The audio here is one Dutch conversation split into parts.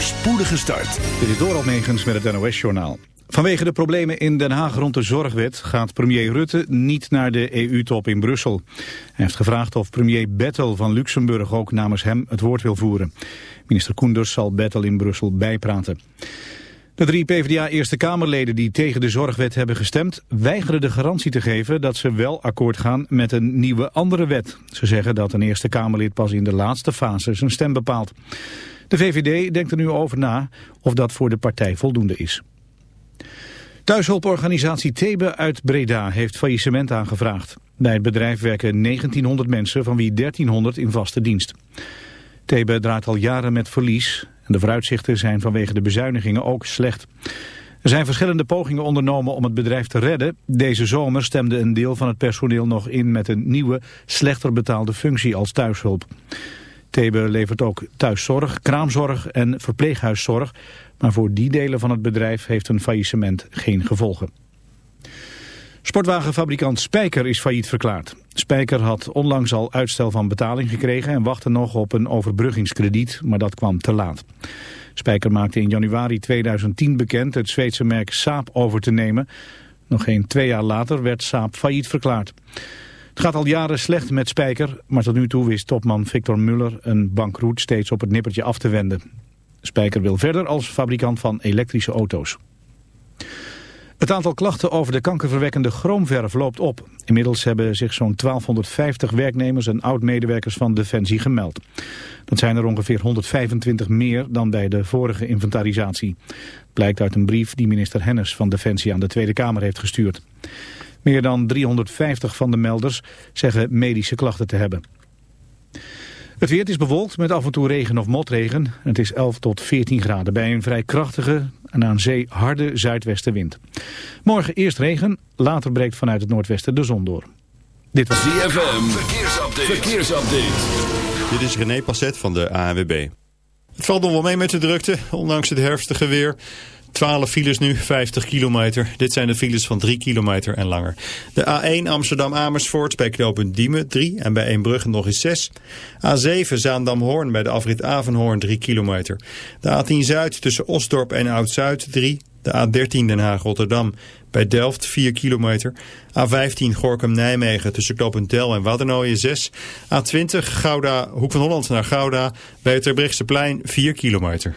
spoedige start. Dit is Doral Megens met het NOS-journaal. Vanwege de problemen in Den Haag rond de zorgwet gaat premier Rutte niet naar de EU-top in Brussel. Hij heeft gevraagd of premier Bettel van Luxemburg ook namens hem het woord wil voeren. Minister Koenders zal Bettel in Brussel bijpraten. De drie PvdA-Eerste Kamerleden die tegen de zorgwet hebben gestemd... weigeren de garantie te geven dat ze wel akkoord gaan met een nieuwe andere wet. Ze zeggen dat een Eerste Kamerlid pas in de laatste fase zijn stem bepaalt. De VVD denkt er nu over na of dat voor de partij voldoende is. Thuishulporganisatie Thebe uit Breda heeft faillissement aangevraagd. Bij het bedrijf werken 1900 mensen, van wie 1300 in vaste dienst. Thebe draait al jaren met verlies en de vooruitzichten zijn vanwege de bezuinigingen ook slecht. Er zijn verschillende pogingen ondernomen om het bedrijf te redden. Deze zomer stemde een deel van het personeel nog in met een nieuwe, slechter betaalde functie als thuishulp. Thebe levert ook thuiszorg, kraamzorg en verpleeghuiszorg. Maar voor die delen van het bedrijf heeft een faillissement geen gevolgen. Sportwagenfabrikant Spijker is failliet verklaard. Spijker had onlangs al uitstel van betaling gekregen en wachtte nog op een overbruggingskrediet, maar dat kwam te laat. Spijker maakte in januari 2010 bekend het Zweedse merk Saab over te nemen. Nog geen twee jaar later werd Saab failliet verklaard. Het gaat al jaren slecht met Spijker, maar tot nu toe wist topman Victor Muller een bankroet steeds op het nippertje af te wenden. Spijker wil verder als fabrikant van elektrische auto's. Het aantal klachten over de kankerverwekkende chroomverf loopt op. Inmiddels hebben zich zo'n 1250 werknemers en oud-medewerkers van Defensie gemeld. Dat zijn er ongeveer 125 meer dan bij de vorige inventarisatie. Blijkt uit een brief die minister Hennis van Defensie aan de Tweede Kamer heeft gestuurd. Meer dan 350 van de melders zeggen medische klachten te hebben. Het weer is bewolkt met af en toe regen of motregen. Het is 11 tot 14 graden bij een vrij krachtige en aan zee harde zuidwestenwind. Morgen eerst regen, later breekt vanuit het noordwesten de zon door. Dit was ZFM, verkeersupdate. verkeersupdate. Dit is René Passet van de ANWB. Het valt nog wel mee met de drukte, ondanks het herfstige weer. 12 files nu, 50 kilometer. Dit zijn de files van 3 kilometer en langer. De A1 Amsterdam-Amersfoort bij knooppunt Diemen 3 en bij Eembrugge nog eens 6. A7 Zaandam-Hoorn bij de afrit Avenhoorn 3 kilometer. De A10 Zuid tussen Osdorp en Oud-Zuid 3. De A13 Den Haag-Rotterdam bij Delft 4 kilometer. A15 Gorkum-Nijmegen tussen knooppunt Del en Waddenooien 6. A20 Gouda, Hoek van Holland naar Gouda bij het Terbrechtseplein 4 kilometer.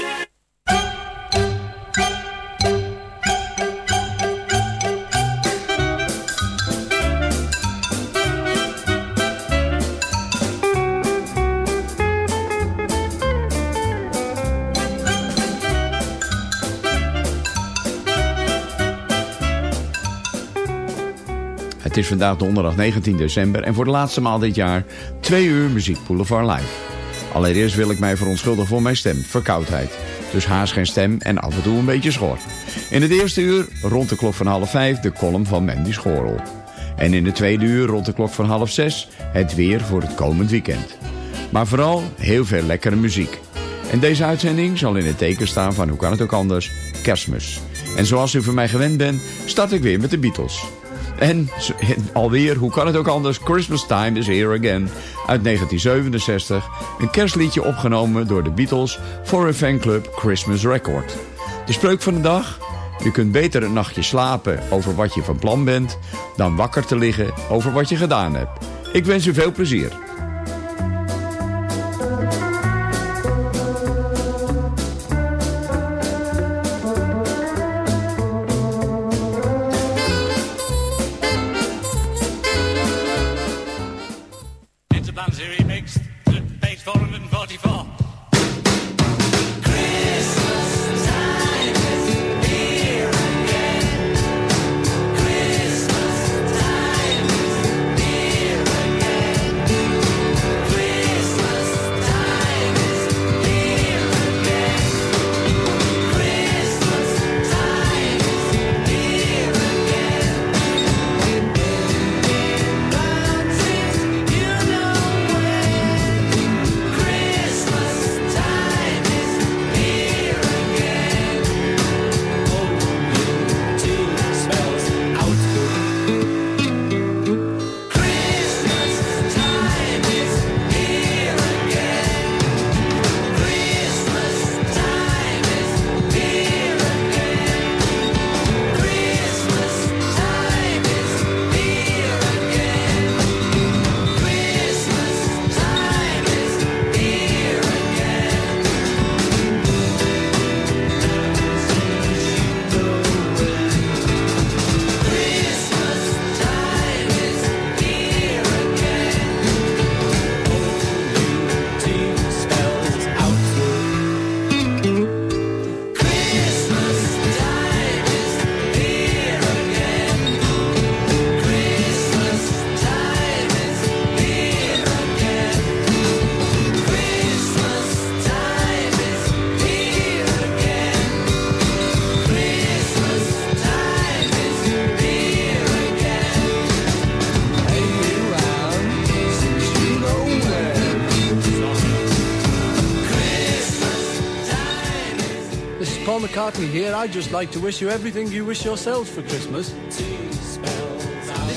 Het is vandaag donderdag 19 december en voor de laatste maal dit jaar twee uur Muziek Boulevard Live. Allereerst wil ik mij verontschuldigen voor mijn stem, verkoudheid. Dus haast geen stem en af en toe een beetje schor. In het eerste uur, rond de klok van half vijf, de column van Mandy Schorel. En in de tweede uur, rond de klok van half zes, het weer voor het komend weekend. Maar vooral heel veel lekkere muziek. En deze uitzending zal in het teken staan van, hoe kan het ook anders, kerstmis. En zoals u van mij gewend bent, start ik weer met de Beatles. En alweer, hoe kan het ook anders, Christmas Time is Here Again uit 1967. Een kerstliedje opgenomen door de Beatles voor een fanclub Christmas Record. De spreuk van de dag? Je kunt beter een nachtje slapen over wat je van plan bent... dan wakker te liggen over wat je gedaan hebt. Ik wens u veel plezier. McCartney here. I'd just like to wish you everything you wish yourselves for Christmas. This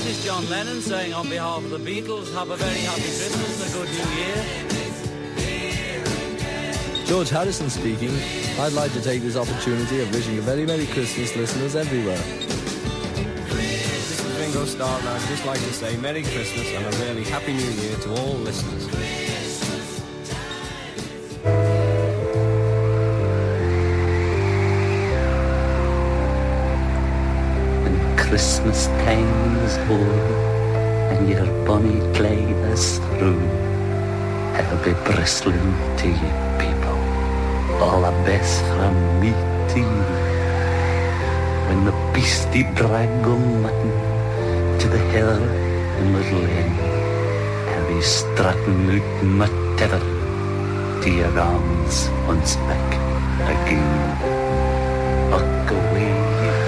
is John Lennon saying on behalf of the Beatles, have a very happy Christmas and a good new year. George Harrison speaking. I'd like to take this opportunity of wishing a very Merry Christmas listeners everywhere. This is Ringo Starr and I'd just like to say Merry Christmas and a really Happy New Year to all listeners. Is o'er and your bonny clay is through, I'll be bristling to you people, all the best from me to you. When the beastie drag mutton to the hill in Little Inn, I'll be strutting out my tether to your arms once back again. Look away,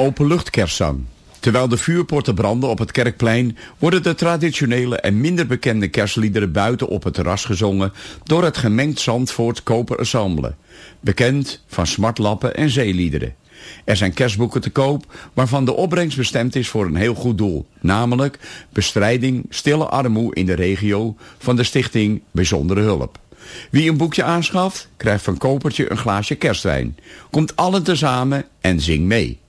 Openluchtkerstzang. Terwijl de vuurpotten branden op het kerkplein... worden de traditionele en minder bekende kerstliederen buiten op het terras gezongen... door het gemengd Zandvoort Koper Ensemble. Bekend van smartlappen en zeeliederen. Er zijn kerstboeken te koop waarvan de opbrengst bestemd is voor een heel goed doel. Namelijk bestrijding stille armoede in de regio van de stichting Bijzondere Hulp. Wie een boekje aanschaft, krijgt van Kopertje een glaasje kerstwijn. Komt allen tezamen en zing mee.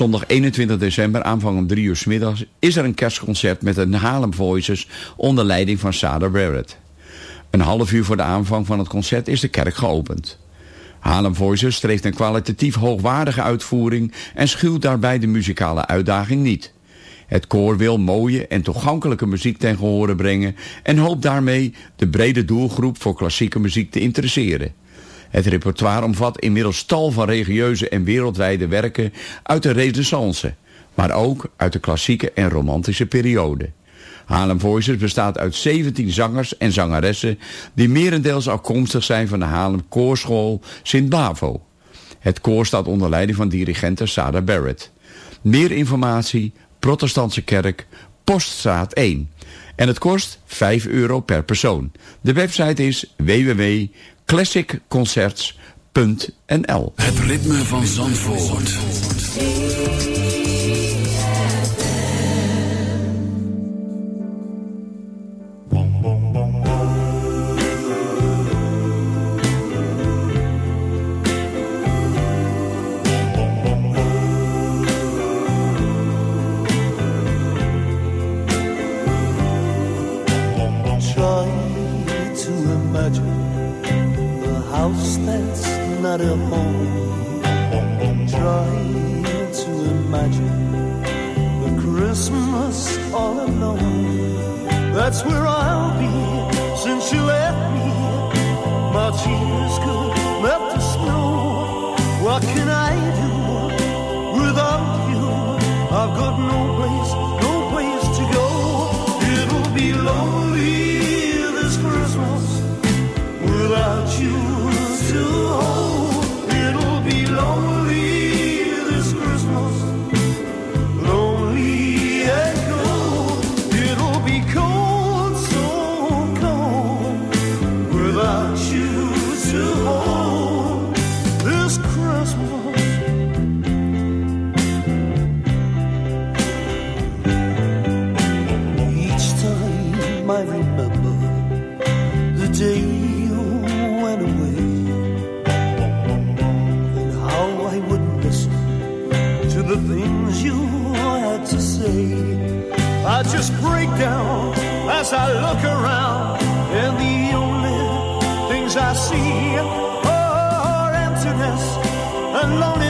Zondag 21 december, aanvang om 3 uur 's middags... is er een kerstconcert met de Harlem Voices onder leiding van Sada Barrett. Een half uur voor de aanvang van het concert is de kerk geopend. Harlem Voices streeft een kwalitatief hoogwaardige uitvoering... en schuwt daarbij de muzikale uitdaging niet... Het koor wil mooie en toegankelijke muziek ten gehore brengen en hoopt daarmee de brede doelgroep voor klassieke muziek te interesseren. Het repertoire omvat inmiddels tal van religieuze en wereldwijde werken uit de renaissance, maar ook uit de klassieke en romantische periode. Harlem Voices bestaat uit 17 zangers en zangeressen die merendeels afkomstig zijn van de Haarlem Koorschool Sint-Bavo. Het koor staat onder leiding van dirigente Sada Barrett. Meer informatie, Protestantse Kerk, Poststraat 1. En het kost 5 euro per persoon. De website is www.classicconcerts.nl Het ritme van Zandvoort. Went away how I wouldn't listen to the things you had to say. I just break down as I look around, and the only things I see are emptiness and loneliness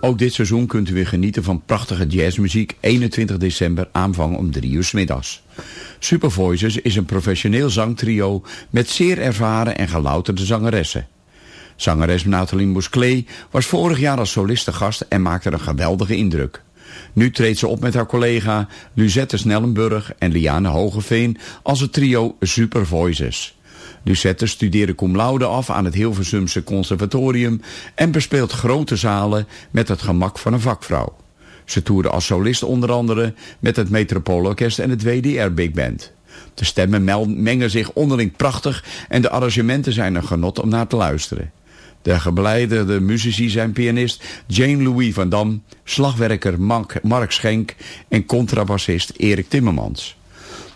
Ook dit seizoen kunt u weer genieten van prachtige jazzmuziek 21 december aanvang om 3 uur 's middags. Super Voices is een professioneel zangtrio met zeer ervaren en gelouterde zangeressen. Zangeres Nathalie Mousclé was vorig jaar als soliste gast en maakte een geweldige indruk. Nu treedt ze op met haar collega Luzette Snellenburg en Liane Hogeveen als het trio Super Voices. Lucette studeerde cum laude af aan het Hilversumse conservatorium en bespeelt grote zalen met het gemak van een vakvrouw. Ze toerde als solist onder andere met het Metropoolorkest en het WDR Big Band. De stemmen mengen zich onderling prachtig en de arrangementen zijn een genot om naar te luisteren. De gebeleiderde muzici zijn pianist Jane Louis van Dam, slagwerker Mark Schenk en contrabassist Erik Timmermans.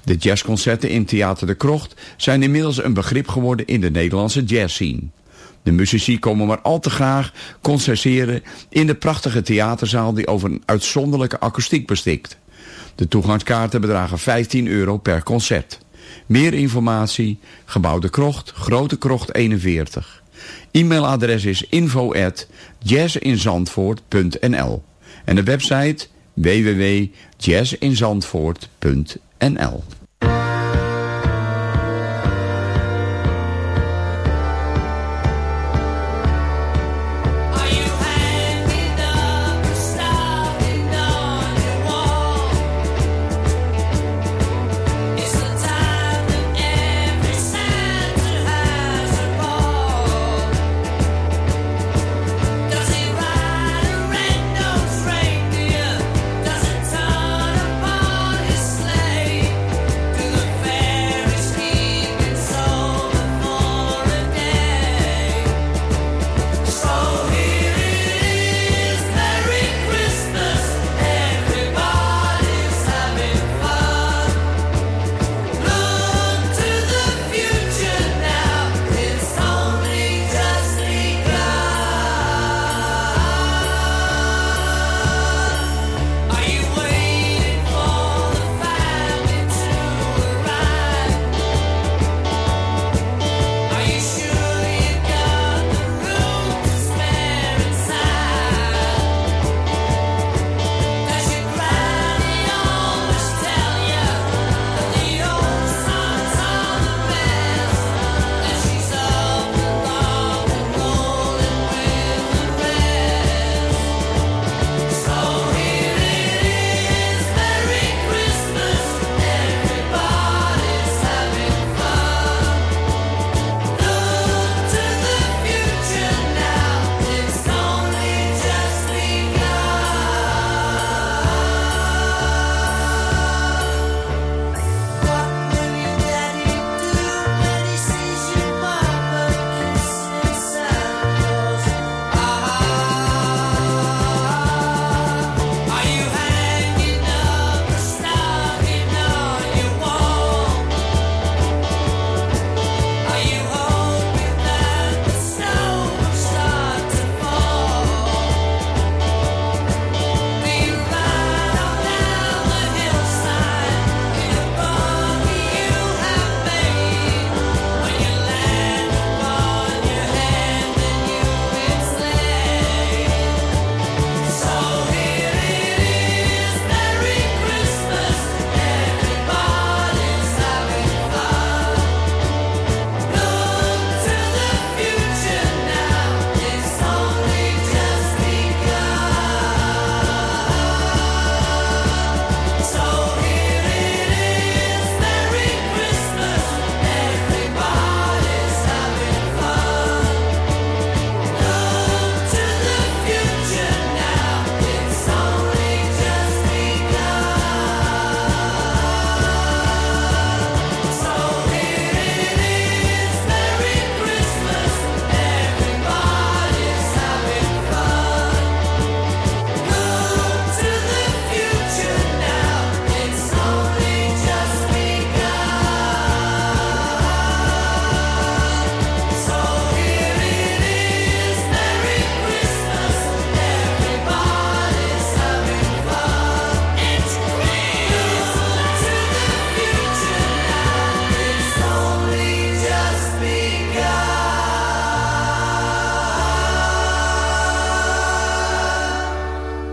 De jazzconcerten in Theater de Krocht zijn inmiddels een begrip geworden in de Nederlandse jazzscene. De muzici komen maar al te graag concerteren in de prachtige theaterzaal die over een uitzonderlijke akoestiek bestikt. De toegangskaarten bedragen 15 euro per concert. Meer informatie, Gebouw de Krocht, Grote Krocht 41. E-mailadres is info at jazzinzandvoort.nl en de website www.jazzinzandvoort.nl It's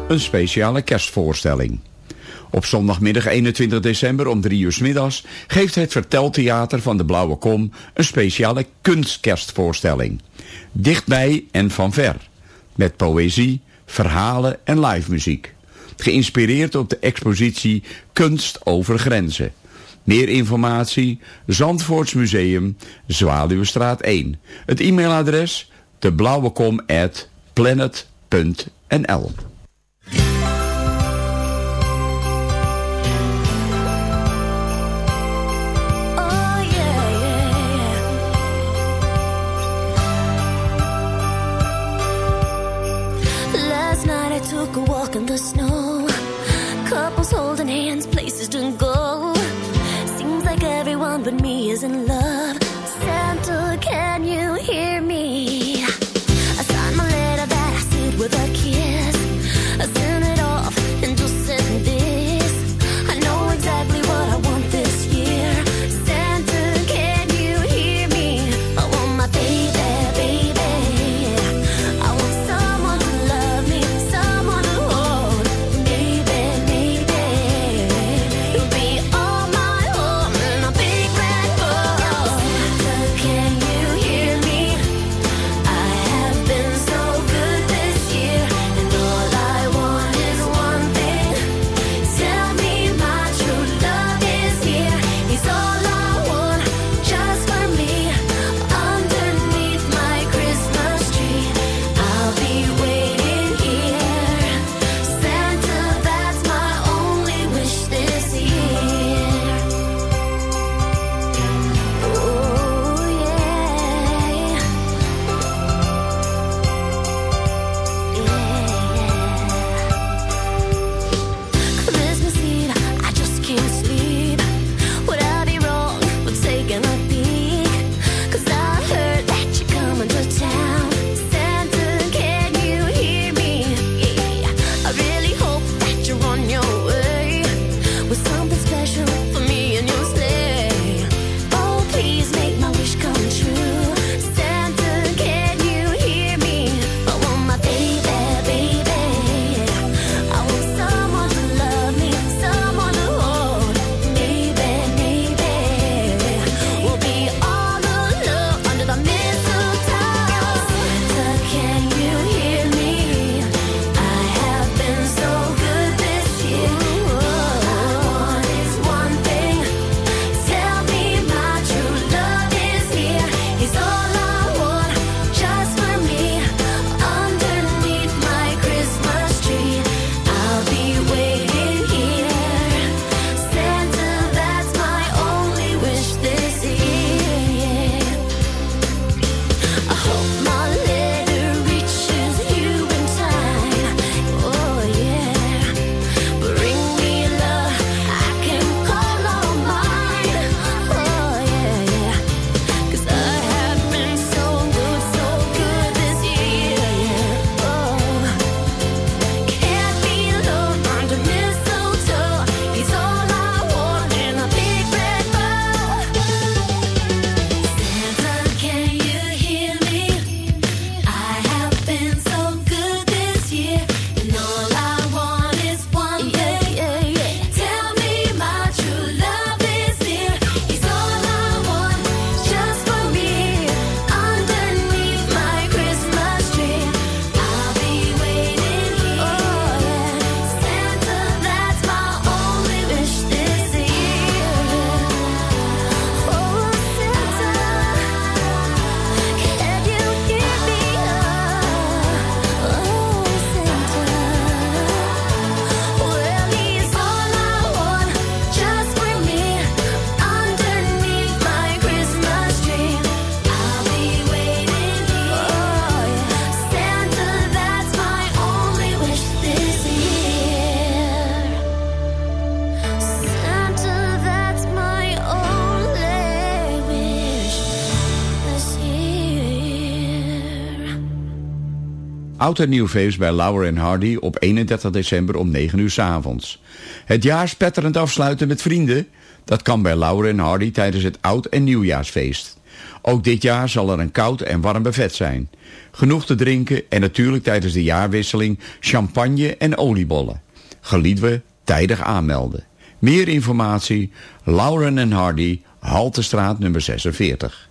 een speciale kerstvoorstelling. Op zondagmiddag 21 december om 3 uur middags geeft het Verteltheater van de Blauwe Kom een speciale kunstkerstvoorstelling. Dichtbij en van ver. Met poëzie, verhalen en live muziek. Geïnspireerd op de expositie Kunst over Grenzen. Meer informatie, Zandvoortsmuseum, Zwaluwestraat 1. Het e-mailadres, deblauwekom@planet.nl. oud en nieuw feest bij Lauer en Hardy op 31 december om 9 uur s avonds. Het jaar spetterend afsluiten met vrienden? Dat kan bij Lauer en Hardy tijdens het oud en nieuwjaarsfeest. Ook dit jaar zal er een koud en warm buffet zijn. Genoeg te drinken en natuurlijk tijdens de jaarwisseling champagne en oliebollen. Geliedwe tijdig aanmelden. Meer informatie, Lauren en Hardy, Haltestraat nummer 46.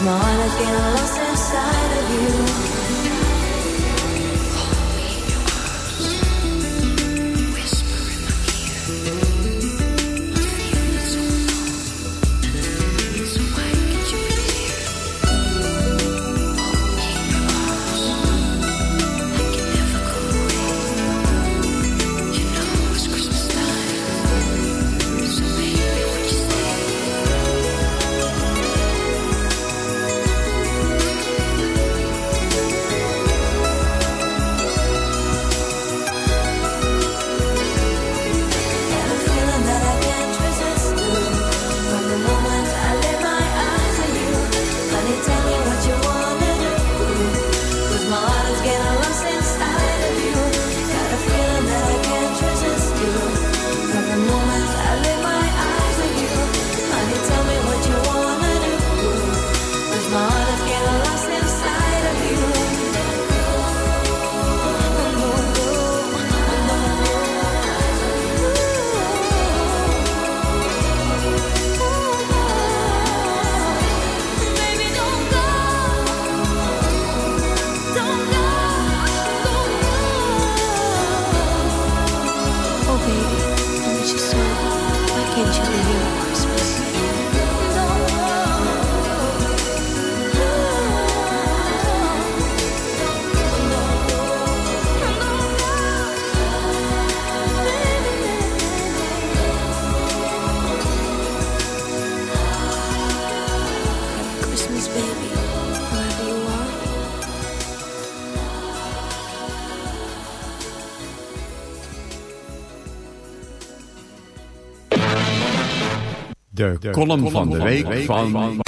Cause my heart is getting lost inside of you. De, column van de week van...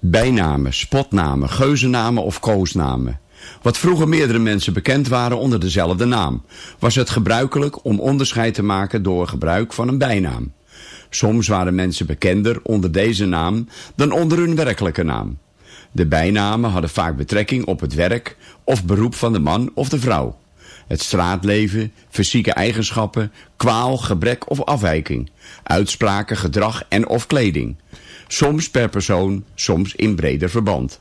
Bijnamen, spotnamen, geuzennamen of koosnamen. Wat vroeger meerdere mensen bekend waren onder dezelfde naam, was het gebruikelijk om onderscheid te maken door gebruik van een bijnaam. Soms waren mensen bekender onder deze naam dan onder hun werkelijke naam. De bijnamen hadden vaak betrekking op het werk of beroep van de man of de vrouw. Het straatleven, fysieke eigenschappen, kwaal, gebrek of afwijking. Uitspraken, gedrag en of kleding. Soms per persoon, soms in breder verband.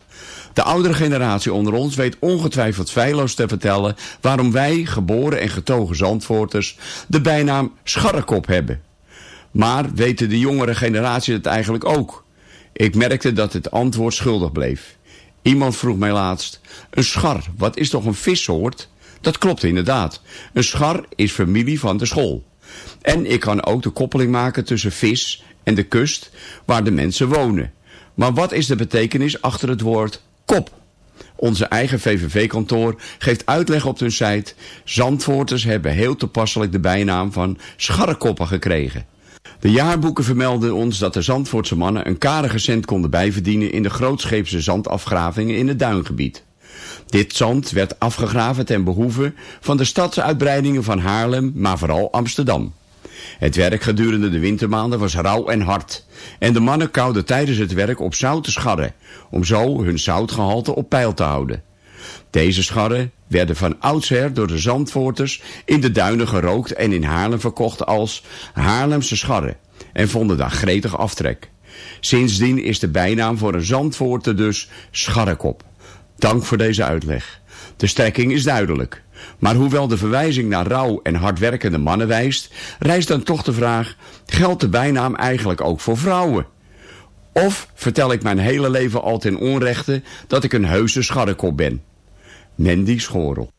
De oudere generatie onder ons weet ongetwijfeld feilloos te vertellen waarom wij, geboren en getogen Zandvoorters, de bijnaam Scharrekop hebben. Maar weten de jongere generatie het eigenlijk ook? Ik merkte dat het antwoord schuldig bleef. Iemand vroeg mij laatst, een schar, wat is toch een vissoort? Dat klopt inderdaad. Een schar is familie van de school. En ik kan ook de koppeling maken tussen vis en de kust waar de mensen wonen. Maar wat is de betekenis achter het woord kop? Onze eigen VVV-kantoor geeft uitleg op hun site. Zandvoorters hebben heel toepasselijk de bijnaam van scharrekoppen gekregen. De jaarboeken vermelden ons dat de Zandvoortse mannen een karige cent konden bijverdienen in de grootscheepse zandafgravingen in het duingebied. Dit zand werd afgegraven ten behoeve van de stadsuitbreidingen van Haarlem, maar vooral Amsterdam. Het werk gedurende de wintermaanden was rauw en hard. En de mannen kouden tijdens het werk op zoute scharren, om zo hun zoutgehalte op peil te houden. Deze scharren werden van oudsher door de Zandvoorters in de duinen gerookt en in Haarlem verkocht als Haarlemse scharren en vonden daar gretig aftrek. Sindsdien is de bijnaam voor een Zandvoorter dus scharrekop. Dank voor deze uitleg. De strekking is duidelijk. Maar hoewel de verwijzing naar rauw en hardwerkende mannen wijst, rijst dan toch de vraag, geldt de bijnaam eigenlijk ook voor vrouwen? Of vertel ik mijn hele leven al ten onrechte dat ik een heuse scharrekop ben? Mandy Schorel.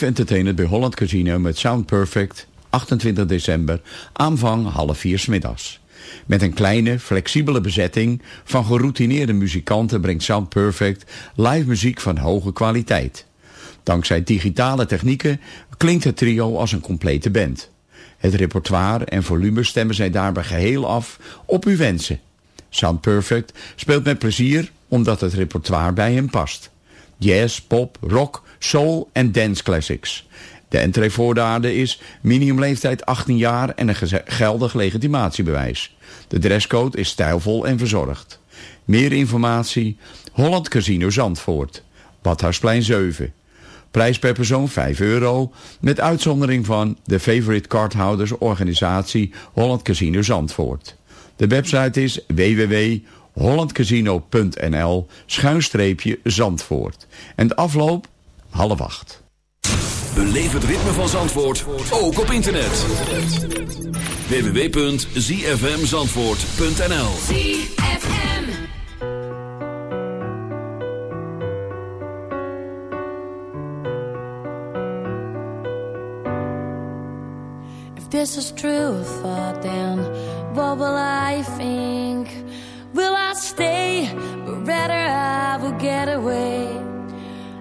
Live entertainer bij Holland Casino met Sound Perfect, 28 december, aanvang half vier 's middags. Met een kleine, flexibele bezetting van geroutineerde muzikanten brengt Sound Perfect live muziek van hoge kwaliteit. Dankzij digitale technieken klinkt het trio als een complete band. Het repertoire en volume stemmen zij daarbij geheel af op uw wensen. Sound Perfect speelt met plezier omdat het repertoire bij hem past. Jazz, pop, rock, soul en dance classics. De entreevoorwaarde is minimumleeftijd 18 jaar en een geldig legitimatiebewijs. De dresscode is stijlvol en verzorgd. Meer informatie Holland Casino Zandvoort. Badhuisplein 7. Prijs per persoon 5 euro, met uitzondering van de favorite cardhouders organisatie Holland Casino Zandvoort. De website is www.hollandcasino.nl schuinstreepje Zandvoort. En de afloop half acht. Beleef het ritme van Zandvoort, ook op internet. www.zfmzandvoort.nl If this is true thought, then what will I think? Will I stay? Or rather, I will get away.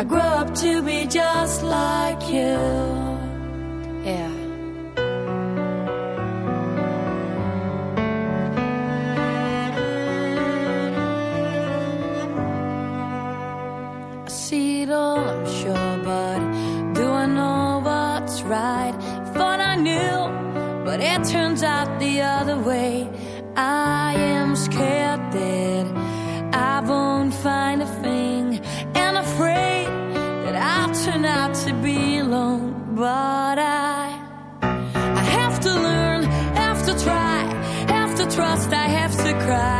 I grow up to be just like you. Yeah. I see it all, I'm sure, but do I know what's right? Thought I knew, but it turns out the other way. I am scared that But I, I have to learn, have to try, have to trust, I have to cry,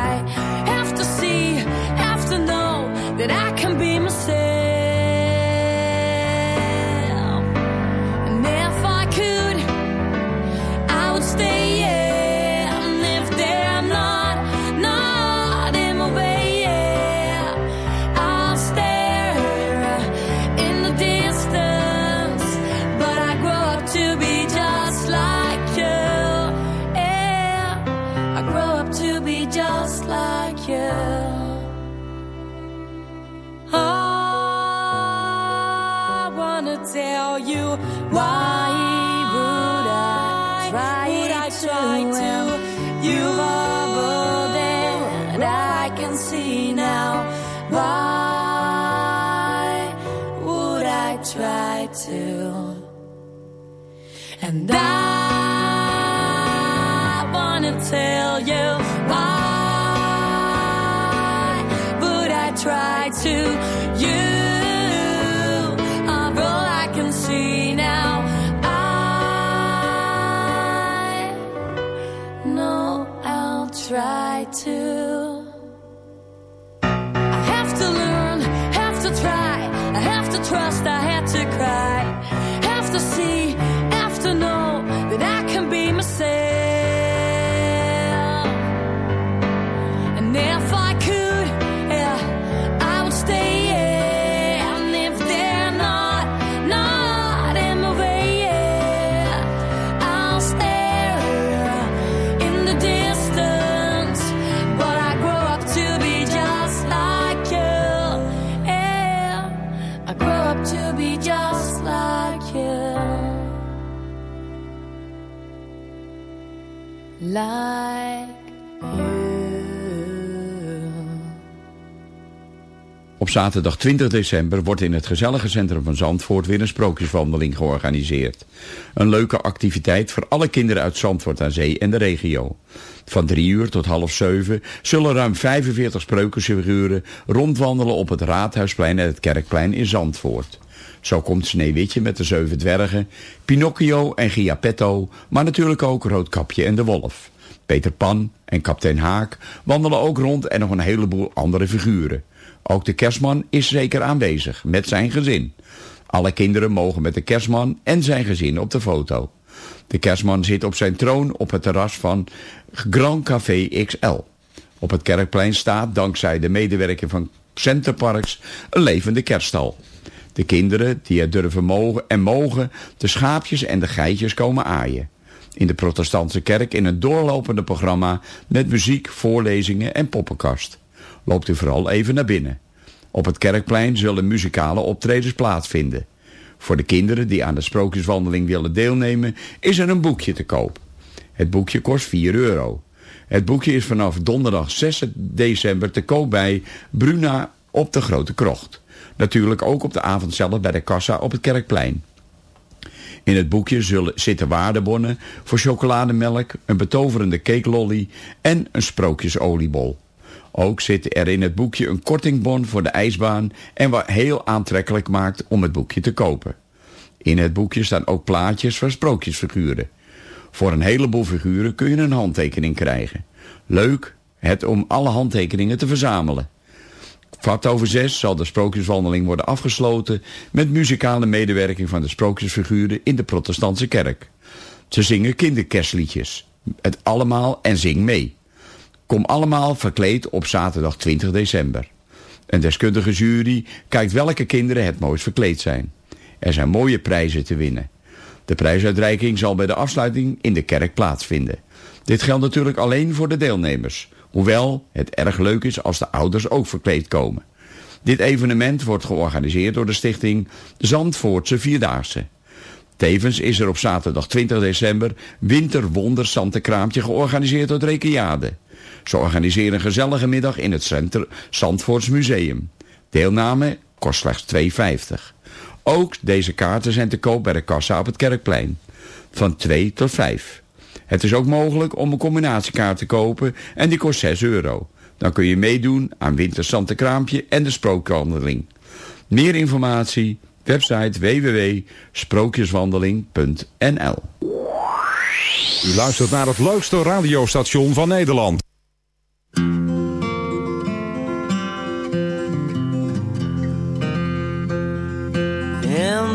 Op zaterdag 20 december wordt in het gezellige centrum van Zandvoort weer een sprookjeswandeling georganiseerd. Een leuke activiteit voor alle kinderen uit Zandvoort aan Zee en de regio. Van drie uur tot half zeven zullen ruim 45 sprookjesfiguren rondwandelen op het Raadhuisplein en het Kerkplein in Zandvoort. Zo komt Sneeuwwitje met de zeven dwergen, Pinocchio en Giappetto, maar natuurlijk ook Roodkapje en de Wolf. Peter Pan en kapitein Haak wandelen ook rond en nog een heleboel andere figuren. Ook de kerstman is zeker aanwezig, met zijn gezin. Alle kinderen mogen met de kerstman en zijn gezin op de foto. De kerstman zit op zijn troon op het terras van Grand Café XL. Op het kerkplein staat, dankzij de medewerking van Centerparks, een levende kerststal. De De kinderen die het durven mogen en mogen de schaapjes en de geitjes komen aaien. In de protestantse kerk in een doorlopende programma met muziek, voorlezingen en poppenkast. Loopt u vooral even naar binnen. Op het kerkplein zullen muzikale optredens plaatsvinden. Voor de kinderen die aan de sprookjeswandeling willen deelnemen is er een boekje te koop. Het boekje kost 4 euro. Het boekje is vanaf donderdag 6 december te koop bij Bruna op de Grote Krocht. Natuurlijk ook op de avond zelf bij de kassa op het Kerkplein. In het boekje zullen, zitten waardebonnen voor chocolademelk, een betoverende cakelolly en een sprookjesoliebol. Ook zit er in het boekje een kortingbon voor de ijsbaan en wat heel aantrekkelijk maakt om het boekje te kopen. In het boekje staan ook plaatjes van sprookjesfiguren. Voor een heleboel figuren kun je een handtekening krijgen. Leuk het om alle handtekeningen te verzamelen. Kwart over zes zal de sprookjeswandeling worden afgesloten... met muzikale medewerking van de sprookjesfiguren in de protestantse kerk. Ze zingen kinderkerstliedjes. Het allemaal en zing mee. Kom allemaal verkleed op zaterdag 20 december. Een deskundige jury kijkt welke kinderen het mooist verkleed zijn. Er zijn mooie prijzen te winnen. De prijsuitreiking zal bij de afsluiting in de kerk plaatsvinden. Dit geldt natuurlijk alleen voor de deelnemers. Hoewel het erg leuk is als de ouders ook verkleed komen. Dit evenement wordt georganiseerd door de stichting Zandvoortse Vierdaagse. Tevens is er op zaterdag 20 december Winterwonder Santenkraampje georganiseerd door Rekenjade. Ze organiseren een gezellige middag in het Center Zandvoorts Museum. Deelname kost slechts 2,50. Ook deze kaarten zijn te koop bij de kassa op het Kerkplein. Van 2 tot 5. Het is ook mogelijk om een combinatiekaart te kopen en die kost 6 euro. Dan kun je meedoen aan Wintersante Kraampje en de Sprookwandeling. Meer informatie, website www.sprookjeswandeling.nl U luistert naar het leukste radiostation van Nederland.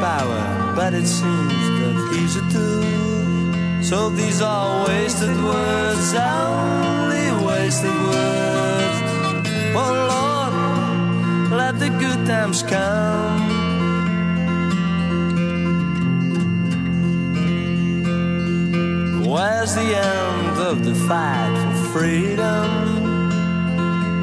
Power, but it seems that he's a tool. So these are wasted words, only wasted words. Oh Lord, let the good times come. Where's the end of the fight for freedom?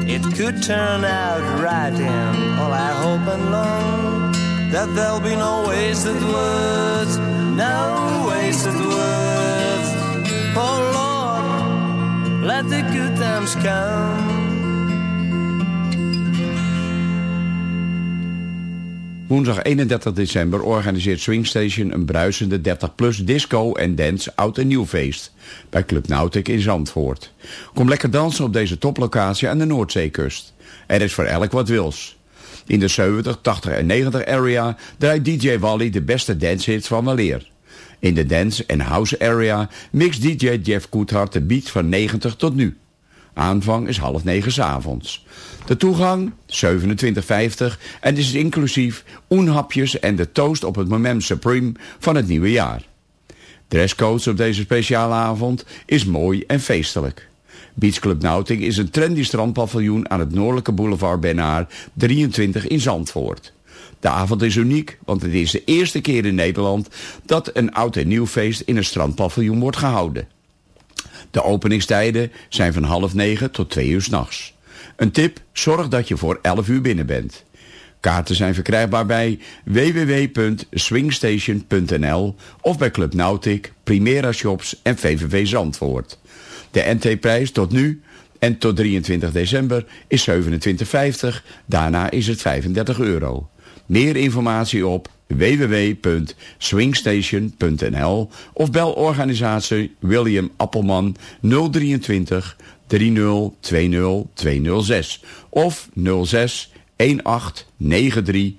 It could turn out right, and all I hope and long that there'll be no wasted words, no wasted words. Oh Lord, let the good times come. Woensdag 31 december organiseert Swingstation een bruisende 30-plus disco en dance oud en nieuw feest bij Club Nautic in Zandvoort. Kom lekker dansen op deze toplocatie aan de Noordzeekust. Er is voor elk wat wils. In de 70, 80 en 90 area draait DJ Wally de beste dancehits van weleer. In de dance en house area mixt DJ Jeff Koethart de beats van 90 tot nu. Aanvang is half negen 's avonds. De toegang 27,50 en is inclusief oenhapjes en de toast op het moment supreme van het nieuwe jaar. Dresscode op deze speciale avond is mooi en feestelijk. Beach Club Nautic is een trendy strandpaviljoen aan het noordelijke boulevard Benaar 23 in Zandvoort. De avond is uniek, want het is de eerste keer in Nederland dat een oud en nieuw feest in een strandpaviljoen wordt gehouden. De openingstijden zijn van half negen tot twee uur s'nachts. Een tip, zorg dat je voor 11 uur binnen bent. Kaarten zijn verkrijgbaar bij www.swingstation.nl of bij Club Nautic, Primera Shops en VVV Zandvoort. De NT-prijs tot nu en tot 23 december is 27,50. Daarna is het 35 euro. Meer informatie op www.swingstation.nl of bel organisatie William Appelman 023 30 20 206 of 06 18 93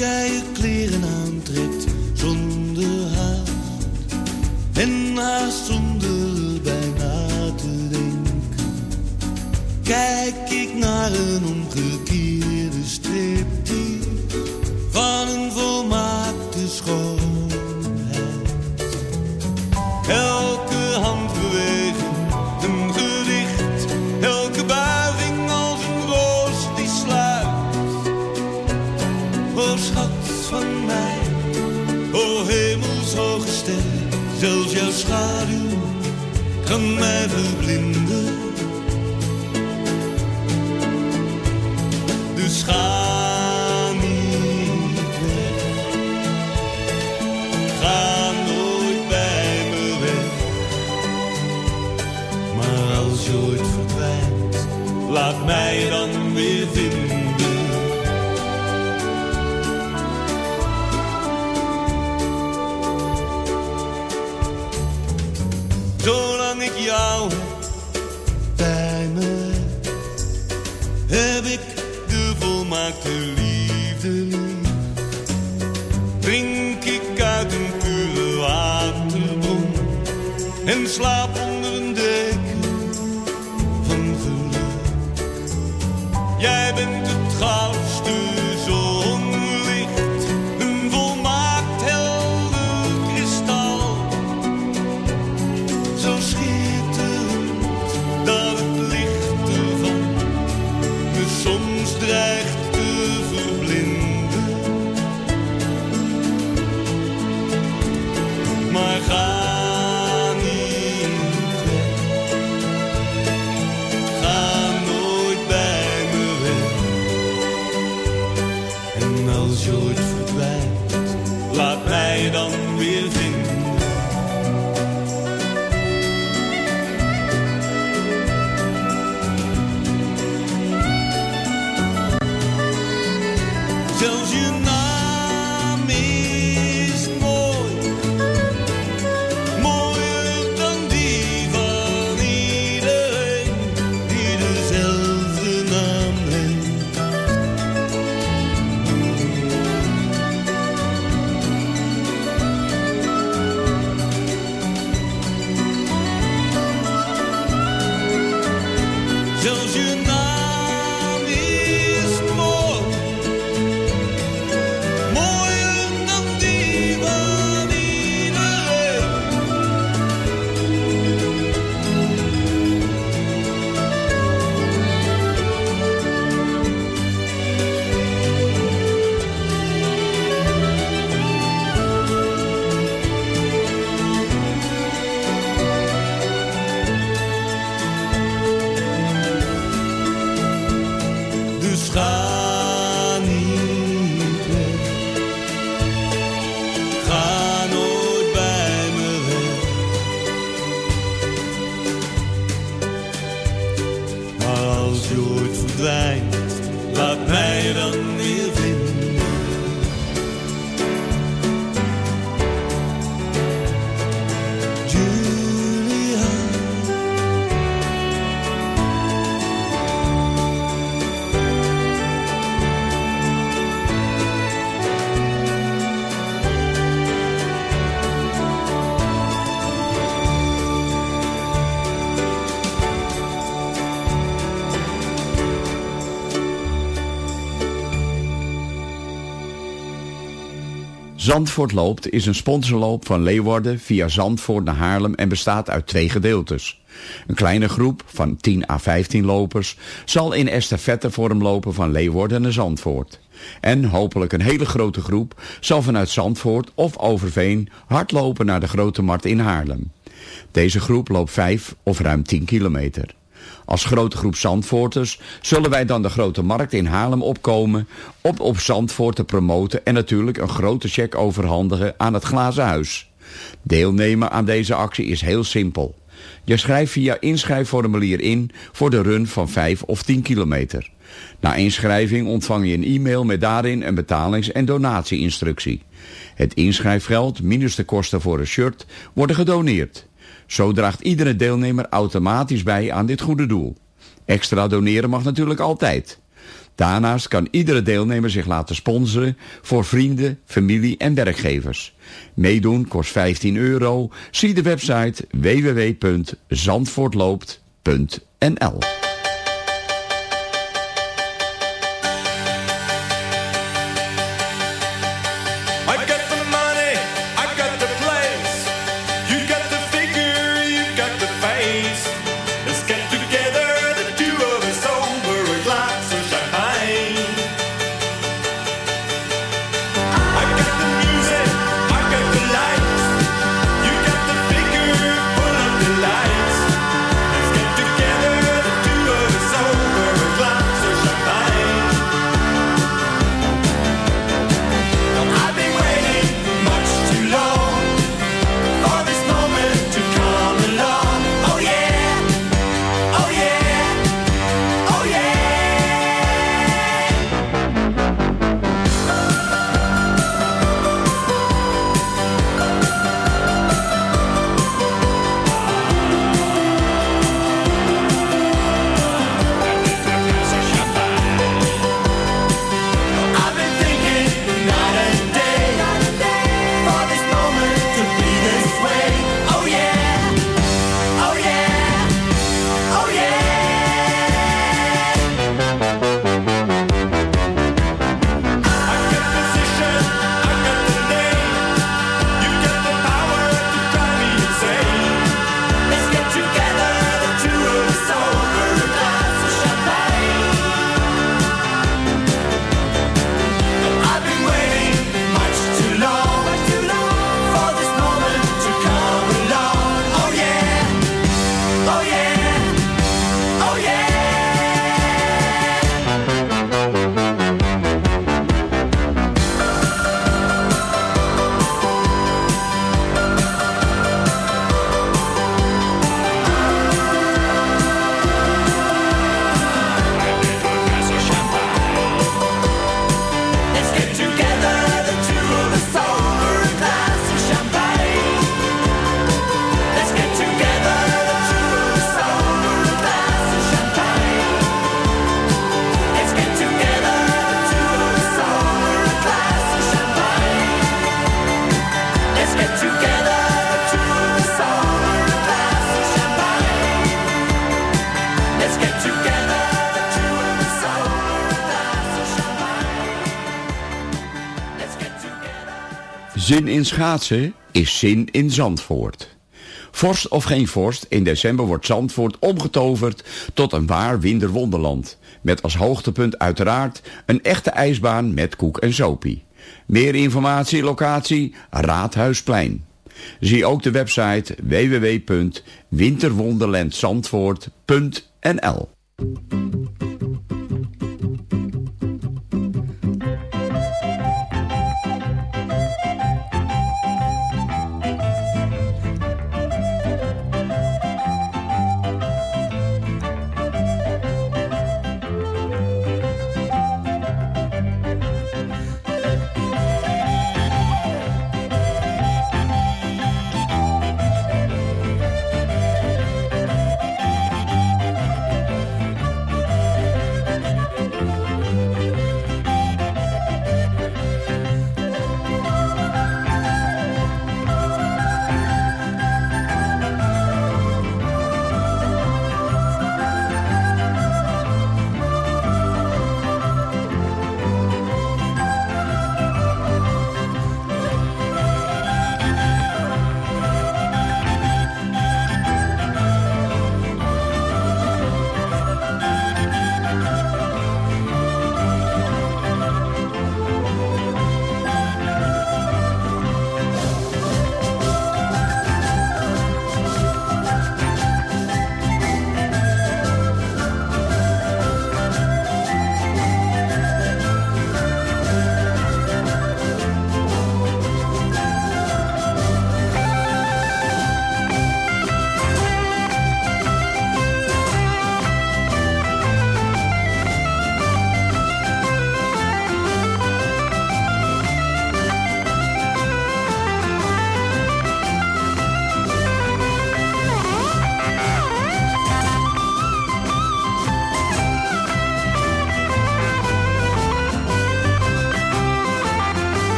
jij je kleren ooit verdwijnt, laat mij dan weer Zandvoort loopt is een sponsorloop van Leeuwarden via Zandvoort naar Haarlem en bestaat uit twee gedeeltes. Een kleine groep van 10 à 15 lopers zal in estafettevorm lopen van Leeuwarden naar Zandvoort. En hopelijk een hele grote groep zal vanuit Zandvoort of Overveen hardlopen naar de Grote Markt in Haarlem. Deze groep loopt 5 of ruim 10 kilometer. Als grote groep Zandvoorters zullen wij dan de Grote Markt in Haarlem opkomen op op Zandvoort te promoten en natuurlijk een grote check overhandigen aan het Glazen Huis. Deelnemen aan deze actie is heel simpel. Je schrijft via inschrijfformulier in voor de run van 5 of 10 kilometer. Na inschrijving ontvang je een e-mail met daarin een betalings- en donatieinstructie. Het inschrijfgeld minus de kosten voor een shirt worden gedoneerd. Zo draagt iedere deelnemer automatisch bij aan dit goede doel. Extra doneren mag natuurlijk altijd. Daarnaast kan iedere deelnemer zich laten sponsoren voor vrienden, familie en werkgevers. Meedoen kost 15 euro. Zie de website www.zandvoortloopt.nl in schaatsen is zin in Zandvoort. Vorst of geen vorst, in december wordt Zandvoort omgetoverd tot een waar winterwonderland. Met als hoogtepunt uiteraard een echte ijsbaan met koek en sopie. Meer informatie, locatie, Raadhuisplein. Zie ook de website www.winterwonderlandzandvoort.nl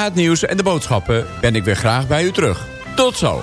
Na het nieuws en de boodschappen ben ik weer graag bij u terug. Tot zo.